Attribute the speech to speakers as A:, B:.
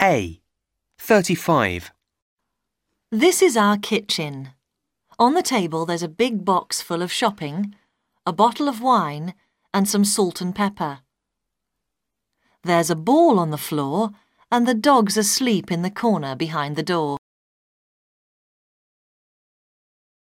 A: A. 35.
B: This is our kitchen. On the table there's a big box full of shopping, a bottle of wine, and some salt and pepper. There's a ball on the floor, and the dog's asleep in the corner behind the door.